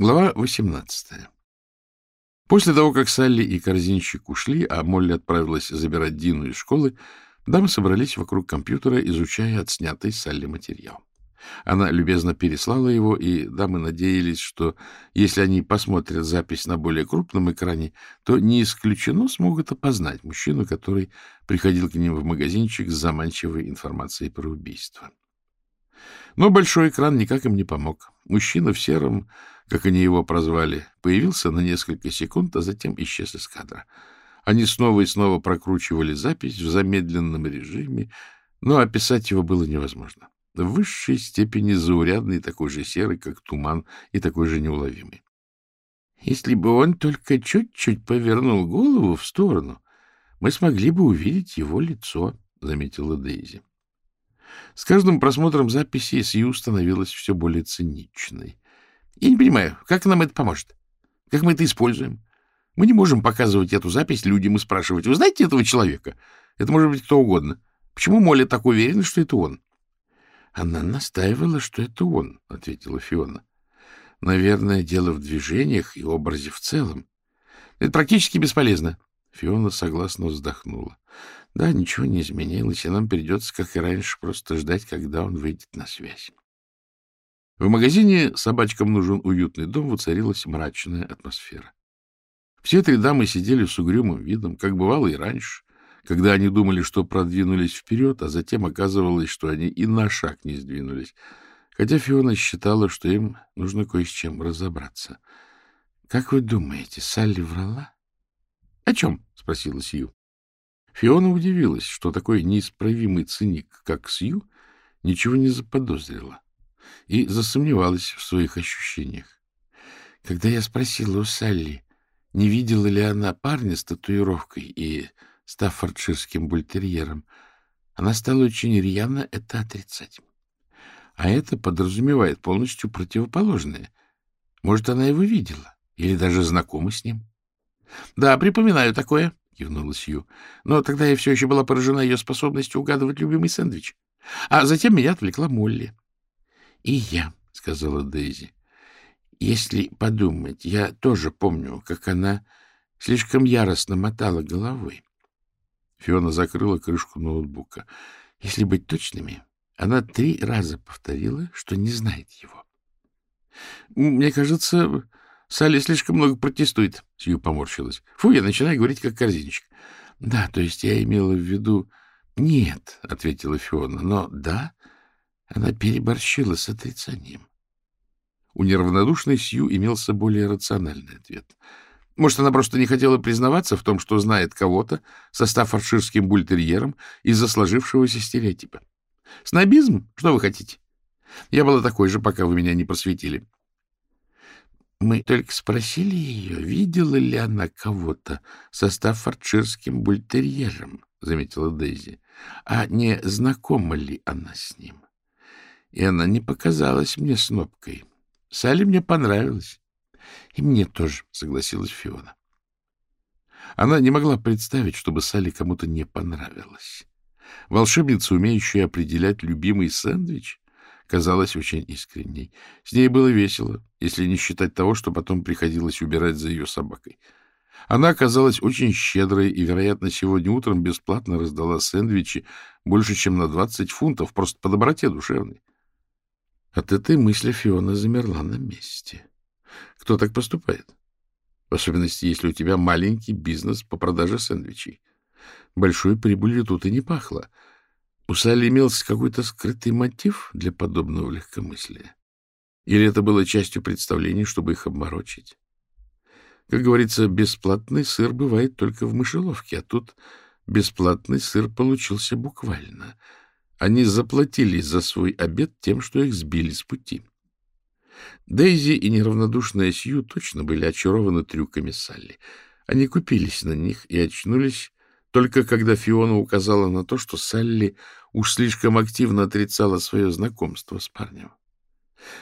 Глава 18. После того, как Салли и корзинщик ушли, а Молли отправилась забирать Дину из школы, дамы собрались вокруг компьютера, изучая отснятый Салли материал. Она любезно переслала его, и дамы надеялись, что если они посмотрят запись на более крупном экране, то не исключено смогут опознать мужчину, который приходил к ним в магазинчик с заманчивой информацией про убийство. Но большой экран никак им не помог. Мужчина в сером, как они его прозвали, появился на несколько секунд, а затем исчез из кадра. Они снова и снова прокручивали запись в замедленном режиме, но описать его было невозможно в высшей степени заурядный, такой же серый, как туман, и такой же неуловимый. Если бы он только чуть-чуть повернул голову в сторону, мы смогли бы увидеть его лицо, — заметила Дейзи. С каждым просмотром записи Сью становилась все более циничной. — Я не понимаю, как нам это поможет? Как мы это используем? Мы не можем показывать эту запись людям и спрашивать, вы знаете этого человека? Это может быть кто угодно. Почему Молли так уверена, что это он? Она настаивала, что это он, — ответила Фиона. Наверное, дело в движениях и образе в целом. Это практически бесполезно. Фиона согласно вздохнула. Да, ничего не изменилось, и нам придется, как и раньше, просто ждать, когда он выйдет на связь. В магазине «Собачкам нужен уютный дом» воцарилась мрачная атмосфера. Все три дамы сидели с угрюмым видом, как бывало и раньше, когда они думали, что продвинулись вперед, а затем оказывалось, что они и на шаг не сдвинулись, хотя Фиона считала, что им нужно кое с чем разобраться. — Как вы думаете, Салли врала? — О чем? — спросила Сью. Фиона удивилась, что такой неисправимый циник, как Сью, ничего не заподозрила и засомневалась в своих ощущениях. Когда я спросила у Салли, не видела ли она парня с татуировкой и стаффордширским бультерьером, она стала очень рьяно это отрицать. А это подразумевает полностью противоположное. Может, она его видела или даже знакома с ним? — Да, припоминаю такое, — кивнула Сью. Но тогда я все еще была поражена ее способностью угадывать любимый сэндвич. А затем меня отвлекла Молли. — И я, — сказала Дейзи. — Если подумать, я тоже помню, как она слишком яростно мотала головой. Фиона закрыла крышку ноутбука. Если быть точными, она три раза повторила, что не знает его. — Мне кажется, Салли слишком много протестует, — Сью поморщилась. — Фу, я начинаю говорить как корзинчик. — Да, то есть я имела в виду... — Нет, — ответила Фиона, — но да, она переборщила с отрицанием. У неравнодушной Сью имелся более рациональный ответ — может, она просто не хотела признаваться в том, что знает кого-то со стаффордширским бультерьером из-за сложившегося стереотипа. Снобизм? Что вы хотите? Я была такой же, пока вы меня не просветили. Мы только спросили ее, видела ли она кого-то со стаффордширским бультерьером, — заметила Дейзи, — а не знакома ли она с ним. И она не показалась мне снобкой. Салли мне понравилась. — И мне тоже, — согласилась Фиона. Она не могла представить, чтобы Салли кому-то не понравилась. Волшебница, умеющая определять любимый сэндвич, казалась очень искренней. С ней было весело, если не считать того, что потом приходилось убирать за ее собакой. Она оказалась очень щедрой и, вероятно, сегодня утром бесплатно раздала сэндвичи больше, чем на 20 фунтов, просто по доброте душевной. От этой мысли Фиона замерла на месте. Кто так поступает? В особенности, если у тебя маленький бизнес по продаже сэндвичей. Большой прибылью тут и не пахло. У Салли имелся какой-то скрытый мотив для подобного легкомыслия? Или это было частью представлений, чтобы их обморочить? Как говорится, бесплатный сыр бывает только в мышеловке, а тут бесплатный сыр получился буквально. Они заплатили за свой обед тем, что их сбили с пути. Дейзи и неравнодушная Сью точно были очарованы трюками Салли. Они купились на них и очнулись только когда Фиона указала на то, что Салли уж слишком активно отрицала свое знакомство с парнем.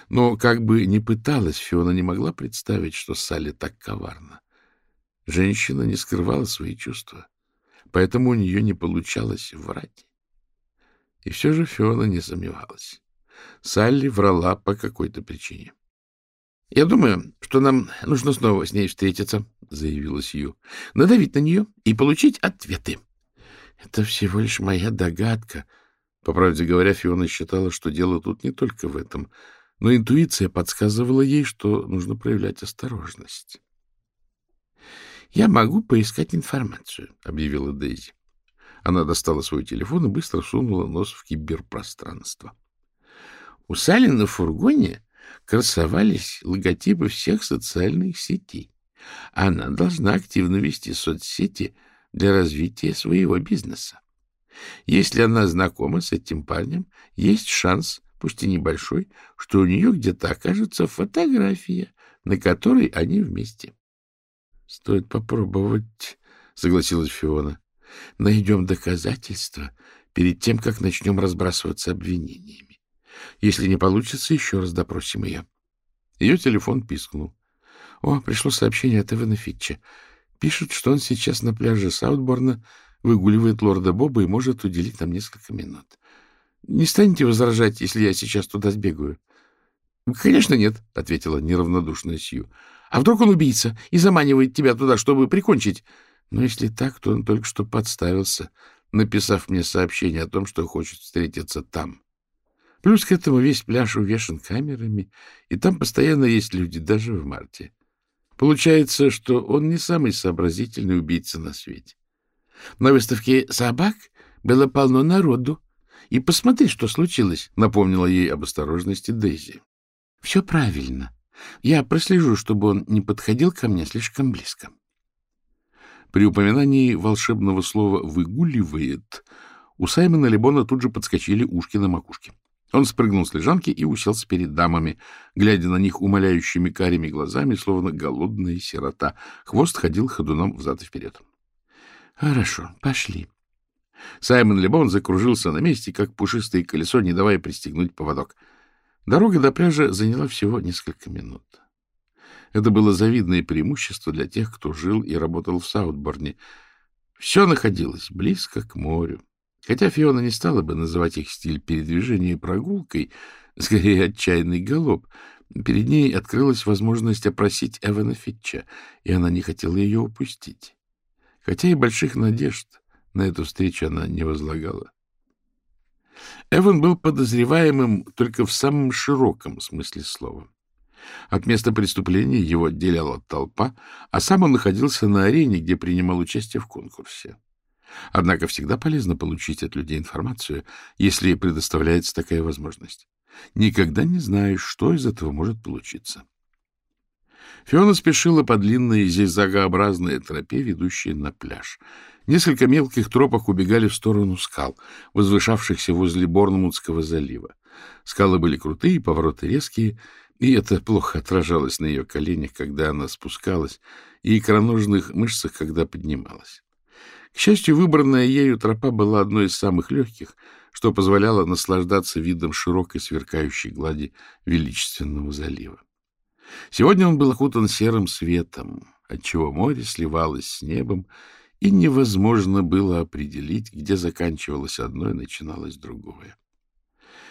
Но как бы ни пыталась, Фиона не могла представить, что Салли так коварна. Женщина не скрывала свои чувства, поэтому у нее не получалось врать. И все же Фиона не сомневалась. Салли врала по какой-то причине. — Я думаю, что нам нужно снова с ней встретиться, — заявила Сью. — Надавить на нее и получить ответы. — Это всего лишь моя догадка. По правде говоря, Фиона считала, что дело тут не только в этом, но интуиция подсказывала ей, что нужно проявлять осторожность. — Я могу поискать информацию, — объявила Дейзи. Она достала свой телефон и быстро сунула нос в киберпространство. У Сали на фургоне красовались логотипы всех социальных сетей. Она должна активно вести соцсети для развития своего бизнеса. Если она знакома с этим парнем, есть шанс, пусть и небольшой, что у нее где-то окажется фотография, на которой они вместе. — Стоит попробовать, — согласилась Фиона. — Найдем доказательства перед тем, как начнем разбрасываться обвинениями. Если не получится, еще раз допросим ее. Ее телефон пискнул. О, пришло сообщение от Эвана Фитча. Пишут, что он сейчас на пляже Саутборна выгуливает лорда Боба и может уделить нам несколько минут. Не станете возражать, если я сейчас туда сбегаю? — Конечно, нет, — ответила неравнодушная Сью. — А вдруг он убийца и заманивает тебя туда, чтобы прикончить? Но если так, то он только что подставился, написав мне сообщение о том, что хочет встретиться там. Плюс к этому весь пляж увешан камерами, и там постоянно есть люди, даже в марте. Получается, что он не самый сообразительный убийца на свете. На выставке собак было полно народу. И посмотри, что случилось, — напомнила ей об осторожности Дейзи. — Все правильно. Я прослежу, чтобы он не подходил ко мне слишком близко. При упоминании волшебного слова «выгуливает» у Саймона Лебона тут же подскочили ушки на макушке. Он спрыгнул с лежанки и уселся перед дамами, глядя на них умоляющими карими глазами, словно голодная сирота. Хвост ходил ходуном взад и вперед. — Хорошо, пошли. Саймон Лебон закружился на месте, как пушистое колесо, не давая пристегнуть поводок. Дорога до пляжа заняла всего несколько минут. Это было завидное преимущество для тех, кто жил и работал в Саутборне. Все находилось близко к морю. Хотя Фиона не стала бы называть их стиль передвижения прогулкой, скорее отчаянный галоп, перед ней открылась возможность опросить Эвана Фитча, и она не хотела ее упустить. Хотя и больших надежд на эту встречу она не возлагала. Эван был подозреваемым только в самом широком смысле слова. От места преступления его отделяла толпа, а сам он находился на арене, где принимал участие в конкурсе. Однако всегда полезно получить от людей информацию, если предоставляется такая возможность. Никогда не знаешь, что из этого может получиться. Фиона спешила по длинной зигзагообразной тропе, ведущей на пляж. Несколько мелких тропок убегали в сторону скал, возвышавшихся возле Борнмутского залива. Скалы были крутые, повороты резкие, и это плохо отражалось на ее коленях, когда она спускалась, и икроножных мышцах, когда поднималась. К счастью, выбранная ею тропа была одной из самых легких, что позволяло наслаждаться видом широкой сверкающей глади величественного залива. Сегодня он был окутан серым светом, отчего море сливалось с небом, и невозможно было определить, где заканчивалось одно и начиналось другое.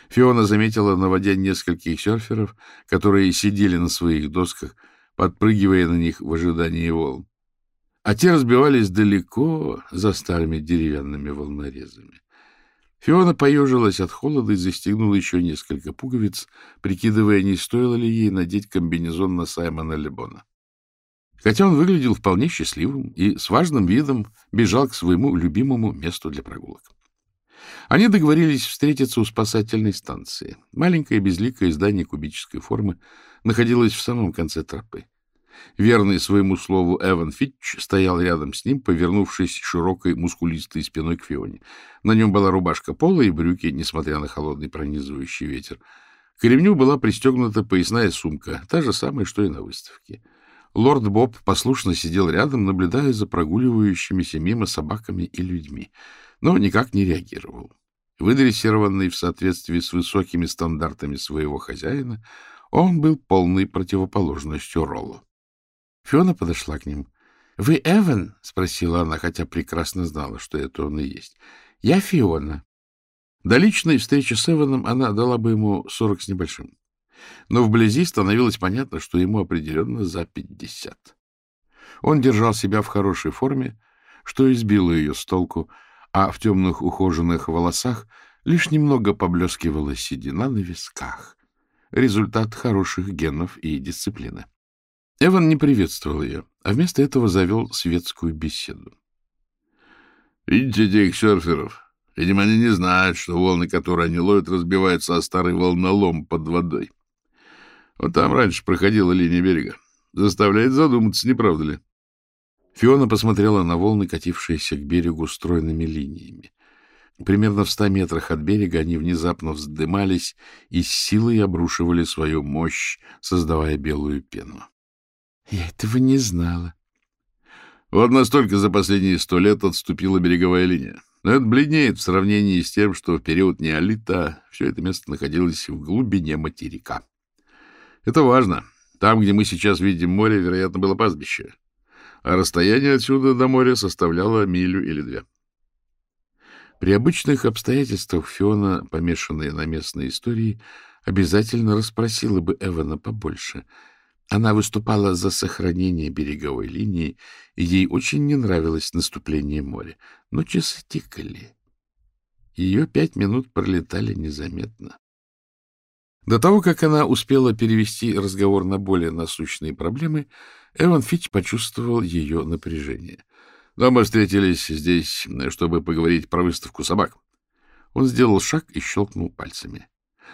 Фиона заметила на воде нескольких серферов, которые сидели на своих досках, подпрыгивая на них в ожидании волн а те разбивались далеко за старыми деревянными волнорезами. Фиона поежилась от холода и застегнула еще несколько пуговиц, прикидывая, не стоило ли ей надеть комбинезон на Саймона Лебона. Хотя он выглядел вполне счастливым и с важным видом бежал к своему любимому месту для прогулок. Они договорились встретиться у спасательной станции. Маленькое безликое здание кубической формы находилось в самом конце тропы. Верный своему слову Эван Фитч стоял рядом с ним, повернувшись широкой мускулистой спиной к Фионе. На нем была рубашка пола и брюки, несмотря на холодный пронизывающий ветер. К ремню была пристегнута поясная сумка, та же самая, что и на выставке. Лорд Боб послушно сидел рядом, наблюдая за прогуливающимися мимо собаками и людьми, но никак не реагировал. Выдрессированный в соответствии с высокими стандартами своего хозяина, он был полной противоположностью Роллу. Фиона подошла к ним. — Вы Эван? — спросила она, хотя прекрасно знала, что это он и есть. — Я Фиона. До личной встречи с Эваном она дала бы ему сорок с небольшим. Но вблизи становилось понятно, что ему определенно за пятьдесят. Он держал себя в хорошей форме, что избило ее с толку, а в темных ухоженных волосах лишь немного поблескивала седина на висках. Результат хороших генов и дисциплины. Эван не приветствовал ее, а вместо этого завел светскую беседу. — Видите этих серферов? Видимо, они не знают, что волны, которые они ловят, разбиваются о старый волнолом под водой. Вот там раньше проходила линия берега. Заставляет задуматься, не правда ли? Фиона посмотрела на волны, катившиеся к берегу стройными линиями. Примерно в ста метрах от берега они внезапно вздымались и с силой обрушивали свою мощь, создавая белую пену. — Я этого не знала. Вот настолько за последние сто лет отступила береговая линия. Но это бледнеет в сравнении с тем, что в период неолита все это место находилось в глубине материка. Это важно. Там, где мы сейчас видим море, вероятно, было пастбище а расстояние отсюда до моря составляло милю или две. При обычных обстоятельствах Фиона, помешанная на местной истории, обязательно расспросила бы Эвана побольше. Она выступала за сохранение береговой линии, и ей очень не нравилось наступление моря. Но часы тикали. Ее пять минут пролетали незаметно. До того, как она успела перевести разговор на более насущные проблемы, Эван Фич почувствовал ее напряжение. Но мы встретились здесь, чтобы поговорить про выставку собак. Он сделал шаг и щелкнул пальцами.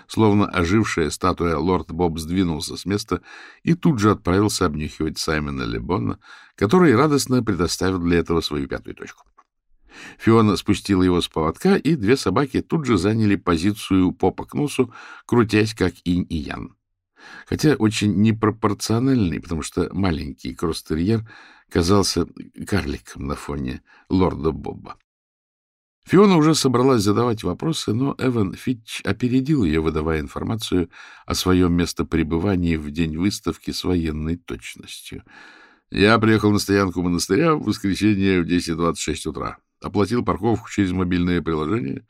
Словно ожившая статуя, лорд Боб сдвинулся с места и тут же отправился обнюхивать Саймона Лебона, который радостно предоставил для этого свою пятую точку. Фиона спустила его с поводка, и две собаки тут же заняли позицию попа к носу, крутясь как инь и ян. Хотя очень непропорциональный, потому что маленький кростерьер казался карликом на фоне лорда Боба. Фиона уже собралась задавать вопросы, но Эван Фитч опередил ее, выдавая информацию о своем местопребывании в день выставки с военной точностью. «Я приехал на стоянку монастыря в воскресенье в 10.26 утра. Оплатил парковку через мобильное приложение,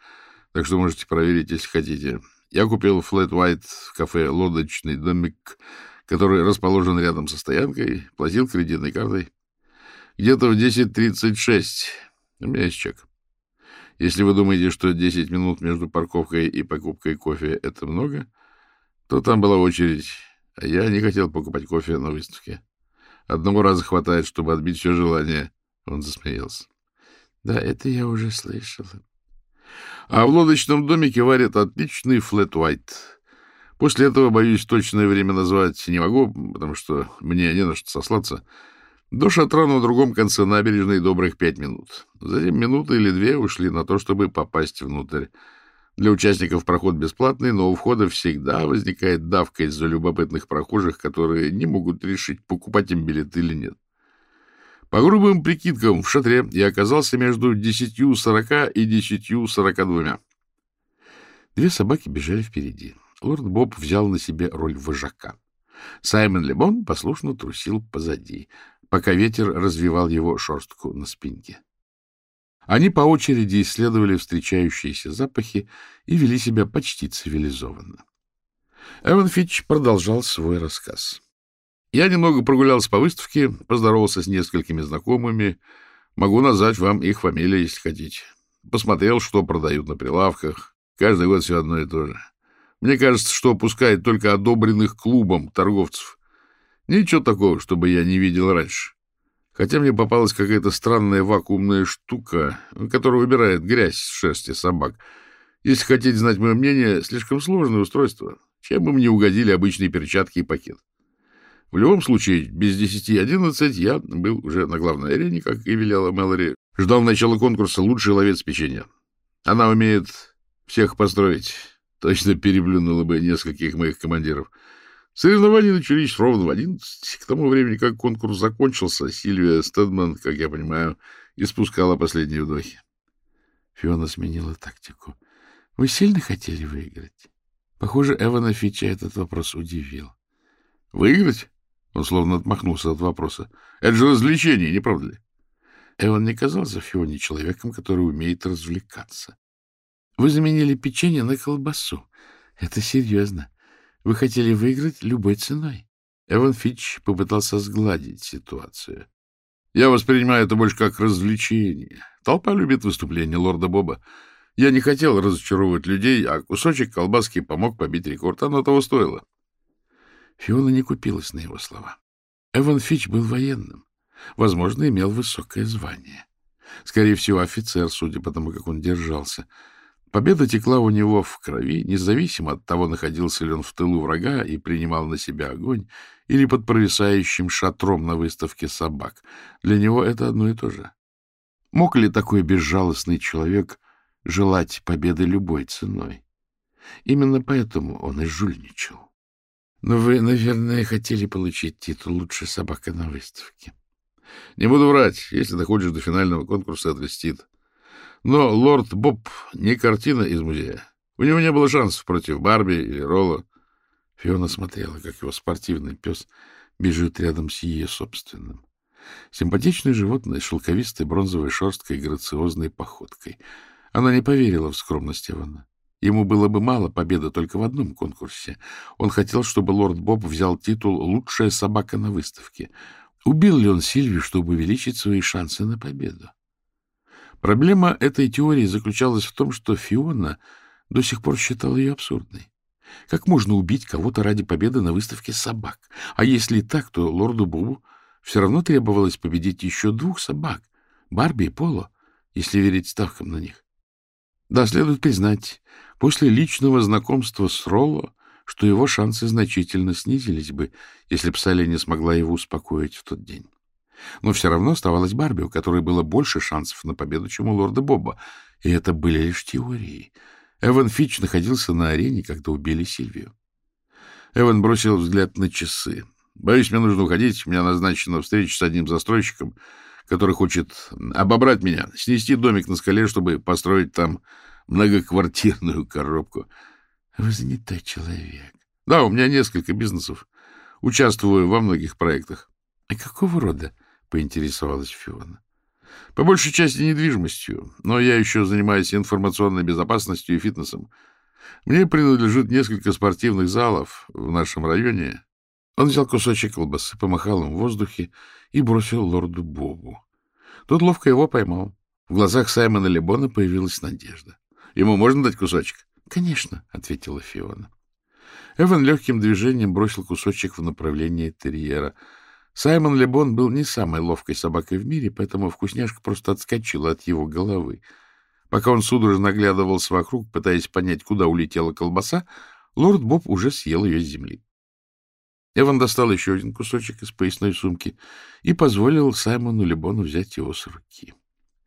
так что можете проверить, если хотите. Я купил Flat White в кафе «Лодочный домик», который расположен рядом со стоянкой, платил кредитной картой. Где-то в 10.36 у меня есть чек. Если вы думаете, что 10 минут между парковкой и покупкой кофе — это много, то там была очередь, а я не хотел покупать кофе на выставке. Одного раза хватает, чтобы отбить все желание. Он засмеялся. — Да, это я уже слышала. А в лодочном домике варят отличный флет-вайт. После этого, боюсь, точное время назвать не могу, потому что мне не на что сослаться. До шатра на другом конце набережной добрых пять минут. Затем минуты или две ушли на то, чтобы попасть внутрь. Для участников проход бесплатный, но у входа всегда возникает давка из-за любопытных прохожих, которые не могут решить, покупать им билет или нет. По грубым прикидкам, в шатре я оказался между десятью сорока и десятью сорока двумя. Две собаки бежали впереди. Лорд Боб взял на себе роль вожака. Саймон Лебон послушно трусил позади, пока ветер развивал его шерстку на спинке. Они по очереди исследовали встречающиеся запахи и вели себя почти цивилизованно. Эван Фитч продолжал свой рассказ. Я немного прогулялся по выставке, поздоровался с несколькими знакомыми. Могу назвать вам их фамилии, если хотите. Посмотрел, что продают на прилавках. Каждый год все одно и то же. Мне кажется, что пускают только одобренных клубом торговцев. Ничего такого, чтобы я не видел раньше. Хотя мне попалась какая-то странная вакуумная штука, которая убирает грязь с шерсти собак. Если хотите знать мое мнение, слишком сложное устройство. Чем бы мне угодили обычные перчатки и пакет? В любом случае, без десяти одиннадцать я был уже на главной арене, как и велела Мэлори. Ждал начала конкурса лучший ловец печенья. Она умеет всех построить. Точно переплюнула бы нескольких моих командиров. Соревнования начались ровно в одиннадцать. К тому времени, как конкурс закончился, Сильвия Стедман, как я понимаю, испускала последние вдохи. Фиона сменила тактику. — Вы сильно хотели выиграть? Похоже, Эвана Фича этот вопрос удивил. — Выиграть? Он словно отмахнулся от вопроса. Это же развлечение, не правда ли? Эван не казался Фионе человеком, который умеет развлекаться. Вы заменили печенье на колбасу. Это серьезно. Вы хотели выиграть любой ценой. Эван Фитч попытался сгладить ситуацию. Я воспринимаю это больше как развлечение. Толпа любит выступление лорда Боба. Я не хотел разочаровывать людей, а кусочек колбаски помог побить рекорд. Оно того стоило. Фиона не купилась на его слова. Эван Фич был военным. Возможно, имел высокое звание. Скорее всего, офицер, судя по тому, как он держался. Победа текла у него в крови, независимо от того, находился ли он в тылу врага и принимал на себя огонь, или под провисающим шатром на выставке собак. Для него это одно и то же. Мог ли такой безжалостный человек желать победы любой ценой? Именно поэтому он и жульничал. Но вы, наверное, хотели получить титул «Лучшая собака на выставке». Не буду врать, если доходишь до финального конкурса, это льстит. Но лорд Боб не картина из музея. У него не было шансов против Барби или Ролла. Фиона смотрела, как его спортивный пес бежит рядом с ее собственным. Симпатичное животное с шелковистой бронзовой шерсткой и грациозной походкой. Она не поверила в скромность Ивана. Ему было бы мало победы только в одном конкурсе. Он хотел, чтобы лорд Боб взял титул «Лучшая собака на выставке». Убил ли он Сильвию, чтобы увеличить свои шансы на победу? Проблема этой теории заключалась в том, что Фиона до сих пор считала ее абсурдной. Как можно убить кого-то ради победы на выставке собак? А если так, то лорду Бобу все равно требовалось победить еще двух собак — Барби и Поло, если верить ставкам на них. Да, следует признать, после личного знакомства с Ролло, что его шансы значительно снизились бы, если б Салли не смогла его успокоить в тот день. Но все равно оставалась Барби, у которой было больше шансов на победу, чем у лорда Боба. И это были лишь теории. Эван Фич находился на арене, когда убили Сильвию. Эван бросил взгляд на часы. «Боюсь, мне нужно уходить. У меня назначена встреча с одним застройщиком который хочет обобрать меня, снести домик на скале, чтобы построить там многоквартирную коробку. Вы занятой человек. Да, у меня несколько бизнесов. Участвую во многих проектах. И какого рода? Поинтересовалась Фиона. По большей части недвижимостью, но я еще занимаюсь информационной безопасностью и фитнесом. Мне принадлежит несколько спортивных залов в нашем районе, он взял кусочек колбасы, помахал им в воздухе и бросил лорду Бобу. Тот ловко его поймал. В глазах Саймона Лебона появилась надежда. — Ему можно дать кусочек? — Конечно, — ответила Фиона. Эван легким движением бросил кусочек в направлении терьера. Саймон Лебон был не самой ловкой собакой в мире, поэтому вкусняшка просто отскочила от его головы. Пока он судорожно оглядывался вокруг, пытаясь понять, куда улетела колбаса, лорд Боб уже съел ее с земли. Эван достал еще один кусочек из поясной сумки и позволил Саймону Лебону взять его с руки.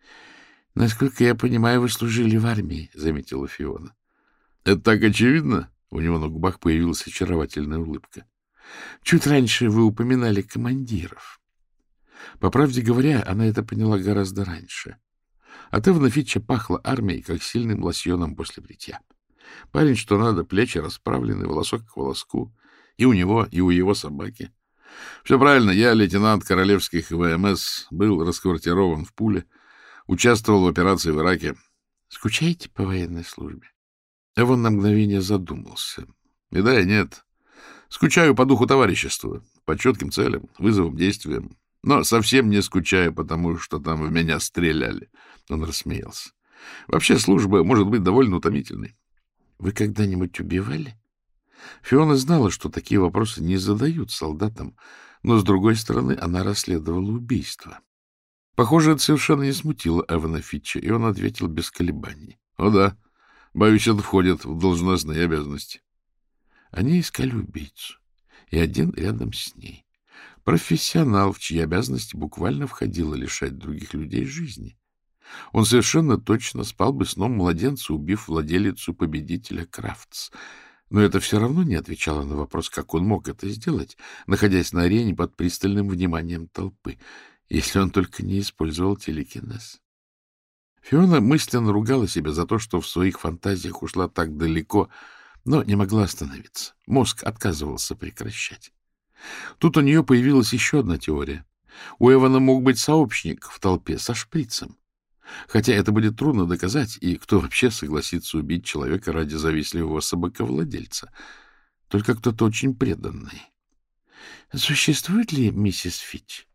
— Насколько я понимаю, вы служили в армии, — заметила Фиона. — Это так очевидно? У него на губах появилась очаровательная улыбка. — Чуть раньше вы упоминали командиров. По правде говоря, она это поняла гораздо раньше. От Эвана Фитча пахло армией, как сильным лосьоном после бритья. Парень, что надо, плечи расправлены, волосок к волоску — и у него, и у его собаки. Все правильно, я, лейтенант королевских ВМС, был расквартирован в Пуле, участвовал в операции в Ираке. Скучаете по военной службе? Эван на мгновение задумался. И да, и нет. Скучаю по духу товарищества, по четким целям, вызовам, действиям. Но совсем не скучаю, потому что там в меня стреляли. Он рассмеялся. Вообще служба может быть довольно утомительной. Вы когда-нибудь убивали? Фиона знала, что такие вопросы не задают солдатам, но, с другой стороны, она расследовала убийство. Похоже, это совершенно не смутило Эвана Фитча, и он ответил без колебаний. — О да, боюсь, это входит в должностные обязанности. Они искали убийцу, и один рядом с ней. Профессионал, в чьи обязанности буквально входило лишать других людей жизни. Он совершенно точно спал бы сном младенца, убив владелицу победителя Крафтс — но это все равно не отвечало на вопрос, как он мог это сделать, находясь на арене под пристальным вниманием толпы, если он только не использовал телекинез. Фиона мысленно ругала себя за то, что в своих фантазиях ушла так далеко, но не могла остановиться. Мозг отказывался прекращать. Тут у нее появилась еще одна теория. У Эвана мог быть сообщник в толпе со шприцем. Хотя это будет трудно доказать, и кто вообще согласится убить человека ради завистливого собаковладельца? только кто-то очень преданный. Существует ли миссис Фич?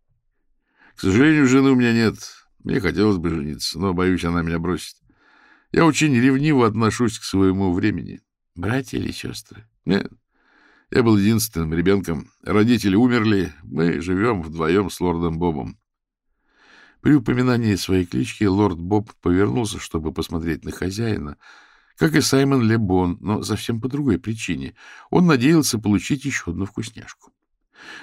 К сожалению, жены у меня нет. Мне хотелось бы жениться, но, боюсь, она меня бросит. Я очень ревниво отношусь к своему времени. Братья или сестры? Нет. Я был единственным ребенком. Родители умерли. Мы живем вдвоем с лордом Бобом. При упоминании своей клички лорд Боб повернулся, чтобы посмотреть на хозяина, как и Саймон Лебон, но совсем по другой причине. Он надеялся получить еще одну вкусняшку.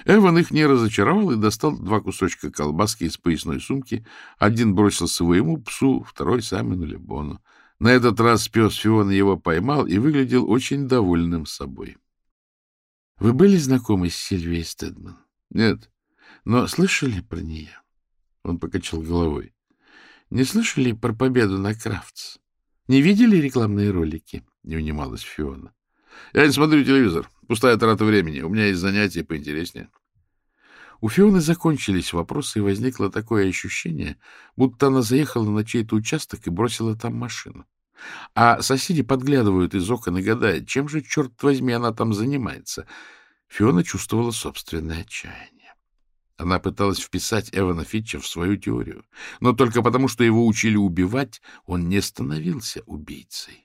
Эван их не разочаровал и достал два кусочка колбаски из поясной сумки. Один бросил своему псу, второй Саймону Лебону. На этот раз пес Фиона его поймал и выглядел очень довольным собой. — Вы были знакомы с Сильвией Стедман? — Нет. — Но слышали про нее? Он покачал головой. — Не слышали про победу на Крафтс? Не видели рекламные ролики? — не унималась Фиона. — Я не смотрю телевизор. Пустая трата времени. У меня есть занятия поинтереснее. У Фионы закончились вопросы, и возникло такое ощущение, будто она заехала на чей-то участок и бросила там машину. А соседи подглядывают из окон и гадают, чем же, черт возьми, она там занимается. Фиона чувствовала собственное отчаяние. Она пыталась вписать Эвана Фитча в свою теорию, но только потому, что его учили убивать, он не становился убийцей.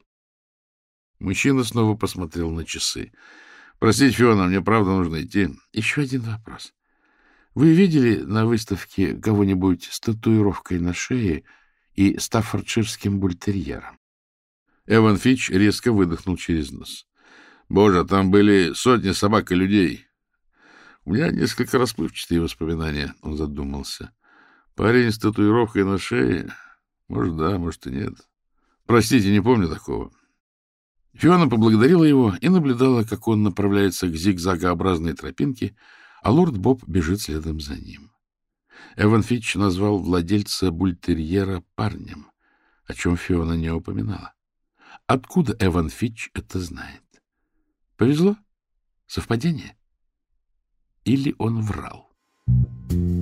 Мужчина снова посмотрел на часы. — Простите, Фиона, мне правда нужно идти. — Еще один вопрос. Вы видели на выставке кого-нибудь с татуировкой на шее и стаффордширским бультерьером? Эван Фитч резко выдохнул через нос. — Боже, там были сотни собак и людей. У меня несколько расплывчатые воспоминания, он задумался. Парень с татуировкой на шее? Может, да, может и нет. Простите, не помню такого. Фиона поблагодарила его и наблюдала, как он направляется к зигзагообразной тропинке, а лорд Боб бежит следом за ним. Эван Фитч назвал владельца бультерьера парнем, о чем Фиона не упоминала. Откуда Эван Фитч это знает? Повезло? Совпадение? Или он врал? Thank you.